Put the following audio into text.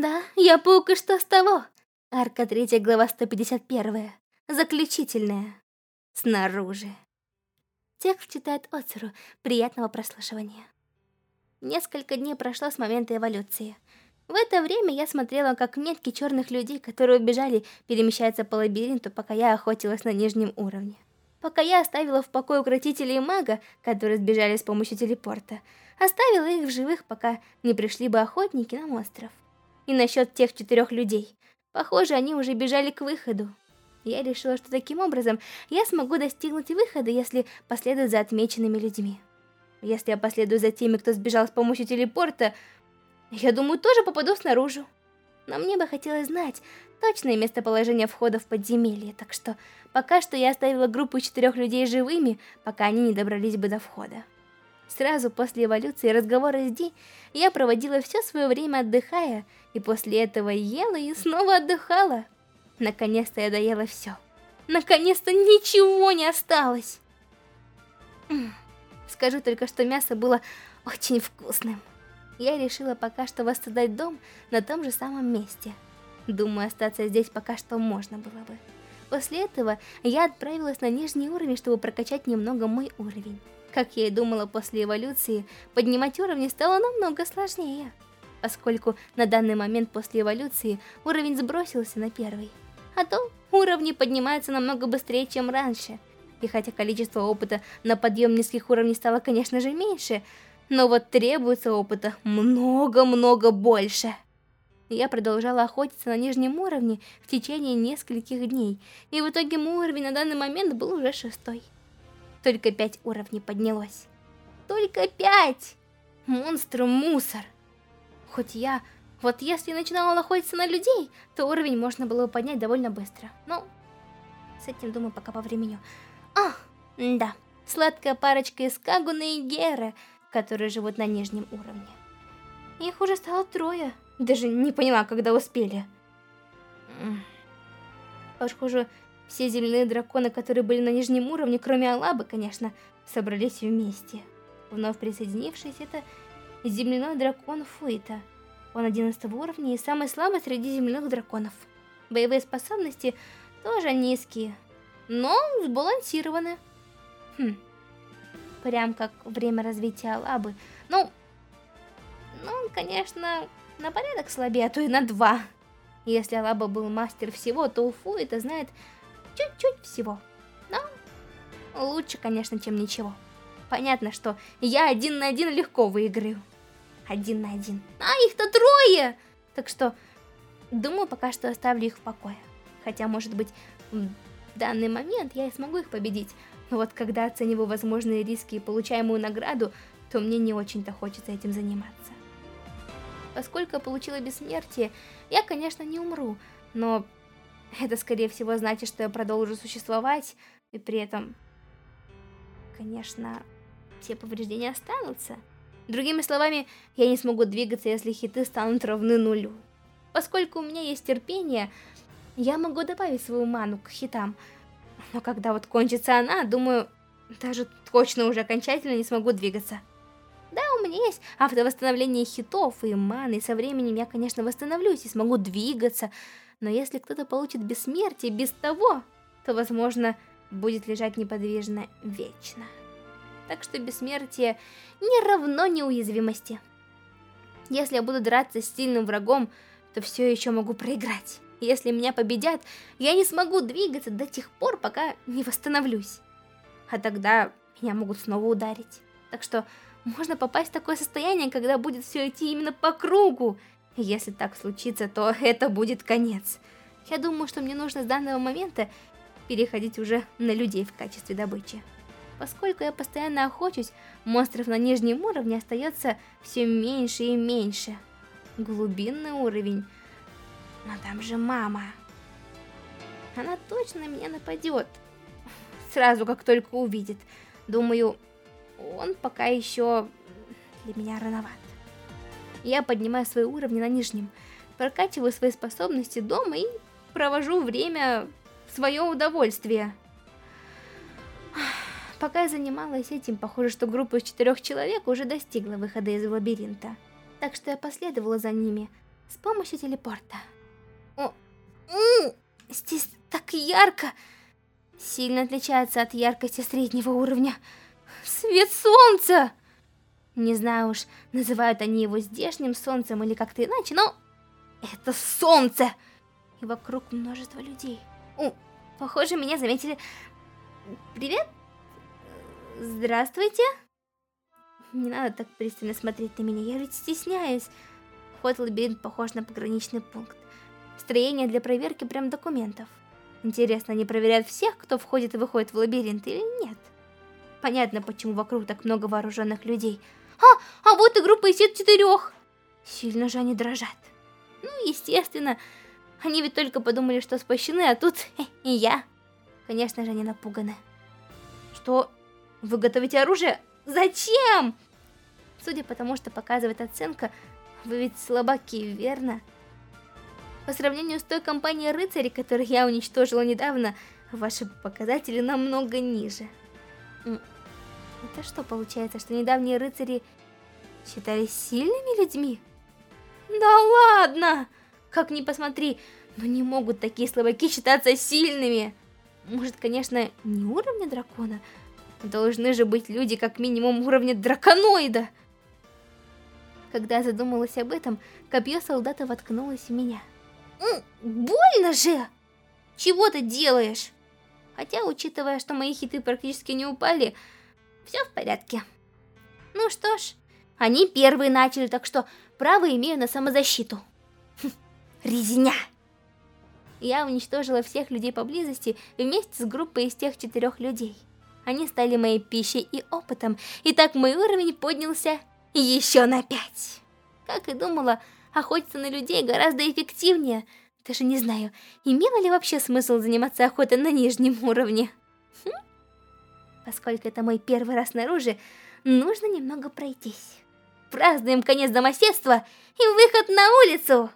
Да, я паук, и что с того? Арка 3, глава 151. Заключительная. Снаружи. Текст читает Оцеру. Приятного прослушивания. Несколько дней прошло с момента эволюции. В это время я смотрела, как метки черных людей, которые убежали, перемещаются по лабиринту, пока я охотилась на нижнем уровне. Пока я оставила в покое укротителей мага, которые сбежали с помощью телепорта, оставила их в живых, пока не пришли бы охотники на монстров. И насчет тех четырех людей. Похоже, они уже бежали к выходу. Я решила, что таким образом я смогу достигнуть выхода, если последую за отмеченными людьми. Если я последую за теми, кто сбежал с помощью телепорта, я думаю, тоже попаду снаружи. Но мне бы хотелось знать точное местоположение входа в подземелье, так что пока что я оставила группу четырех людей живыми, пока они не добрались бы до входа. Сразу после эволюции разговора с Ди, я проводила все свое время отдыхая, и после этого ела и снова отдыхала. Наконец-то я доела все. Наконец-то ничего не осталось. Скажу только, что мясо было очень вкусным. Я решила пока что воссоздать дом на том же самом месте. Думаю, остаться здесь пока что можно было бы. После этого я отправилась на нижний уровень, чтобы прокачать немного мой уровень. Как я и думала после эволюции, поднимать уровни стало намного сложнее, поскольку на данный момент после эволюции уровень сбросился на первый. А то уровни поднимаются намного быстрее, чем раньше. И хотя количество опыта на подъем низких уровней стало, конечно же, меньше, но вот требуется опыта много-много больше. Я продолжала охотиться на нижнем уровне в течение нескольких дней, и в итоге мой уровень на данный момент был уже шестой. Только пять уровней поднялось. Только пять! Монстр мусор. Хоть я... Вот если начинала охотиться на людей, то уровень можно было бы поднять довольно быстро. Ну, с этим, думаю, пока по времени. А, да, сладкая парочка из Кагуна и Геры, которые живут на нижнем уровне. Их уже стало трое. Даже не поняла, когда успели. Похоже, все земляные драконы, которые были на нижнем уровне, кроме Алабы, конечно, собрались вместе. Вновь присоединившись, это земляной дракон Фуита. Он 11 уровня и самый слабый среди земляных драконов. Боевые способности тоже низкие, но сбалансированы. Хм. Прям как время развития Алабы. Ну, ну, конечно, на порядок слабее, а то и на два. Если Алаба был мастер всего, то Уфу это знает чуть-чуть всего. Но лучше, конечно, чем ничего. Понятно, что я один на один легко выиграю. Один на один. А их-то трое! Так что, думаю, пока что оставлю их в покое. Хотя, может быть, в данный момент я и смогу их победить. Но вот когда оцениваю возможные риски и получаемую награду, то мне не очень-то хочется этим заниматься. Поскольку я получила бессмертие, я, конечно, не умру, но это, скорее всего, значит, что я продолжу существовать, и при этом, конечно, все повреждения останутся. Другими словами, я не смогу двигаться, если хиты станут равны нулю. Поскольку у меня есть терпение, я могу добавить свою ману к хитам. Но когда вот кончится она, думаю, даже точно уже окончательно не смогу двигаться. Да, у меня есть автовосстановление хитов и маны, и со временем я, конечно, восстановлюсь и смогу двигаться, но если кто-то получит бессмертие без того, то, возможно, будет лежать неподвижно вечно. Так что бессмертие не равно неуязвимости. Если я буду драться с сильным врагом, то все еще могу проиграть. Если меня победят, я не смогу двигаться до тех пор, пока не восстановлюсь. А тогда меня могут снова ударить. Так что можно попасть в такое состояние, когда будет все идти именно по кругу, если так случится, то это будет конец. Я думаю, что мне нужно с данного момента переходить уже на людей в качестве добычи. Поскольку я постоянно охочусь, монстров на нижнем уровне остается все меньше и меньше. Глубинный уровень. Но там же мама. Она точно меня нападет. Сразу, как только увидит. Думаю, он пока еще для меня рановат. Я поднимаю свои уровни на нижнем, прокачиваю свои способности дома и провожу время в свое удовольствие. Пока я занималась этим, похоже, что группа из четырех человек уже достигла выхода из лабиринта. Так что я последовала за ними, с помощью телепорта. О, у, здесь так ярко. Сильно отличается от яркости среднего уровня. Свет солнца! Не знаю уж, называют они его здешним солнцем или как-то иначе, но... Это солнце! И вокруг множество людей. О, похоже, меня заметили. Привет? Здравствуйте? Не надо так пристально смотреть на меня, я ведь стесняюсь. Вход лабиринт похож на пограничный пункт. Строение для проверки прям документов. Интересно, они проверяют всех, кто входит и выходит в лабиринт или нет? Понятно, почему вокруг так много вооруженных людей. А, а вот и группа из четырех. Сильно же они дрожат. Ну, естественно, они ведь только подумали, что спасены, а тут и я. Конечно же, они напуганы. Что? Вы готовите оружие? Зачем? Судя по тому, что показывает оценка, вы ведь слабаки, верно? По сравнению с той компанией рыцарей, которую я уничтожила недавно, ваши показатели намного ниже. Это что получается, что недавние рыцари считались сильными людьми? Да ладно! Как ни посмотри, но не могут такие слабаки считаться сильными. Может, конечно, не уровня дракона, Должны же быть люди как минимум уровня драконоида. Когда я задумалась об этом, копье солдата воткнулось в меня. больно же! Чего ты делаешь? Хотя, учитывая, что мои хиты практически не упали, все в порядке. Ну что ж, они первые начали, так что право имею на самозащиту. Хм, резня! Я уничтожила всех людей поблизости вместе с группой из тех четырех людей. Они стали моей пищей и опытом, и так мой уровень поднялся еще на пять. Как и думала, охотиться на людей гораздо эффективнее. Даже не знаю, имело ли вообще смысл заниматься охотой на нижнем уровне. Хм? Поскольку это мой первый раз снаружи, нужно немного пройтись. Празднуем конец домоседства и выход на улицу!